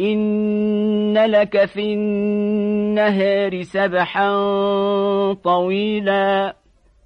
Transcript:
إن لك في النهار سبحا طويلا